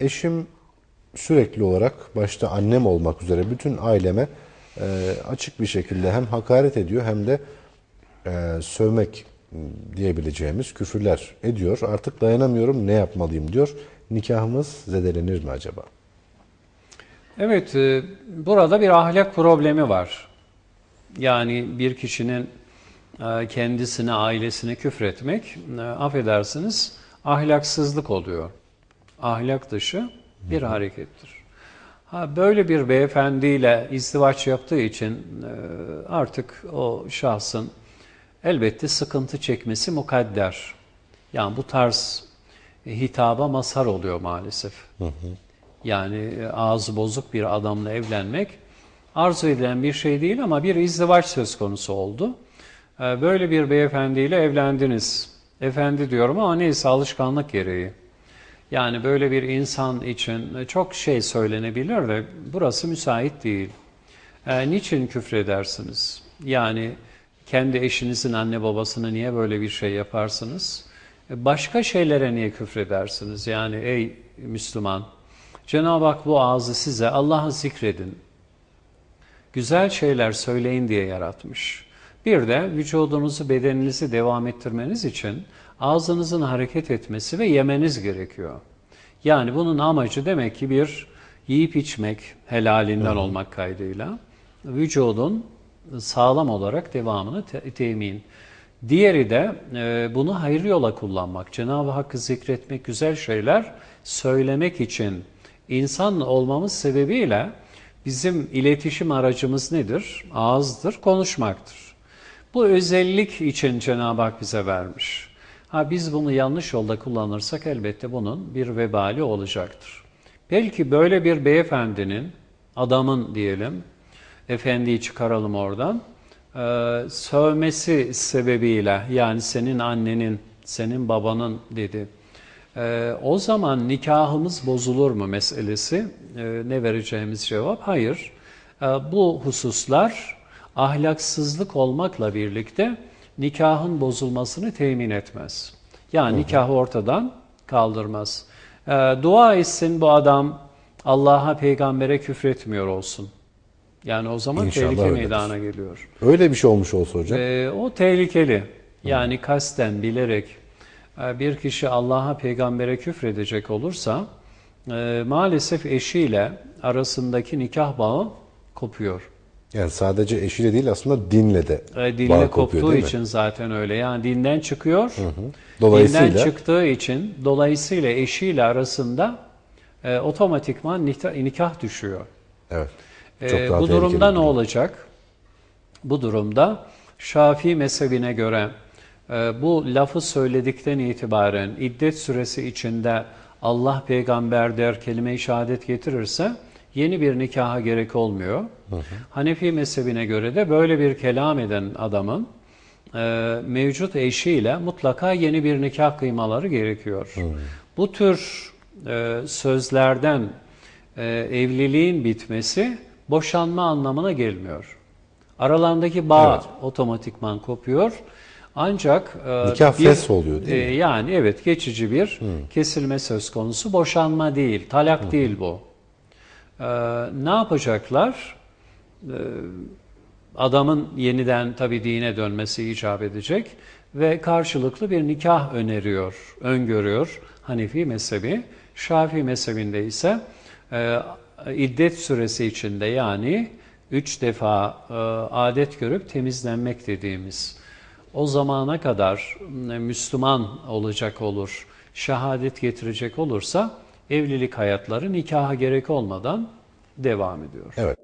eşim sürekli olarak başta annem olmak üzere bütün aileme e, açık bir şekilde hem hakaret ediyor hem de e, sövmek diyebileceğimiz küfürler ediyor. Artık dayanamıyorum ne yapmalıyım diyor. Nikahımız zedelenir mi acaba? Evet, e, burada bir ahlak problemi var. Yani bir kişinin kendisine, ailesine küfretmek, affedersiniz, ahlaksızlık oluyor. Ahlak dışı bir harekettir. Ha, böyle bir beyefendiyle izdivaç yaptığı için e, artık o şahsın elbette sıkıntı çekmesi mukadder. Yani bu tarz hitaba mazhar oluyor maalesef. Hı hı. Yani e, ağzı bozuk bir adamla evlenmek arzu edilen bir şey değil ama bir izdivaç söz konusu oldu. E, böyle bir beyefendiyle evlendiniz. Efendi diyorum ama neyse alışkanlık gereği. Yani böyle bir insan için çok şey söylenebilir ve burası müsait değil. E, niçin küfredersiniz? Yani kendi eşinizin anne babasına niye böyle bir şey yaparsınız? E, başka şeylere niye küfredersiniz? Yani ey Müslüman, Cenab-ı Hak bu ağzı size Allah'ı zikredin, güzel şeyler söyleyin diye yaratmış. Bir de vücudunuzu, bedeninizi devam ettirmeniz için ağzınızın hareket etmesi ve yemeniz gerekiyor. Yani bunun amacı demek ki bir yiyip içmek, helalinden Hı. olmak kaydıyla vücudun sağlam olarak devamını te temin. Diğeri de e, bunu hayırlı yola kullanmak, Cenab-ı Hakk'ı zikretmek, güzel şeyler söylemek için insan olmamız sebebiyle bizim iletişim aracımız nedir? Ağızdır, konuşmaktır. Bu özellik için Cenab-ı Hak bize vermiş. Ha biz bunu yanlış yolda kullanırsak elbette bunun bir vebali olacaktır. Belki böyle bir beyefendinin, adamın diyelim, efendiyi çıkaralım oradan, e, sövmesi sebebiyle yani senin annenin, senin babanın dedi e, o zaman nikahımız bozulur mu meselesi e, ne vereceğimiz cevap hayır. E, bu hususlar ahlaksızlık olmakla birlikte nikahın bozulmasını temin etmez. Yani nikahı ortadan kaldırmaz. E, dua etsin bu adam Allah'a peygambere küfretmiyor olsun. Yani o zaman İnşallah tehlike öyledir. meydana geliyor. Öyle bir şey olmuş olsa hocam. E, o tehlikeli. Yani Hı. kasten, bilerek e, bir kişi Allah'a, peygambere küfredecek olursa e, maalesef eşiyle arasındaki nikah bağı kopuyor. Yani sadece eşiyle değil aslında dinle de e, Dinle bağ koptuğu kopuyor, için zaten öyle. Yani dinden çıkıyor. Hı hı. Dolayısıyla... Dinden çıktığı için dolayısıyla eşiyle arasında e, otomatikman nikah, nikah düşüyor. Evet. E, bu durumda ne olacak? Bu durumda Şafii mezhebine göre ee, bu lafı söyledikten itibaren iddet süresi içinde Allah peygamber der kelime-i şehadet getirirse yeni bir nikaha gerek olmuyor. Hı hı. Hanefi mezhebine göre de böyle bir kelam eden adamın e, mevcut eşiyle mutlaka yeni bir nikah kıymaları gerekiyor. Hı. Bu tür e, sözlerden e, evliliğin bitmesi boşanma anlamına gelmiyor. Aralarındaki bağ evet. otomatikman kopuyor ancak e, nikah bir, fes oluyor değil mi? E, yani evet geçici bir hmm. kesilme söz konusu. Boşanma değil, talak hmm. değil bu. E, ne yapacaklar? E, adamın yeniden tabi dine dönmesi icap edecek ve karşılıklı bir nikah öneriyor, öngörüyor Hanefi mezhebi. Şafii mezhebinde ise e, iddet süresi içinde yani üç defa e, adet görüp temizlenmek dediğimiz o zamana kadar e, Müslüman olacak olur, şehadet getirecek olursa evlilik hayatları nikaha gerek olmadan devam ediyor. Evet.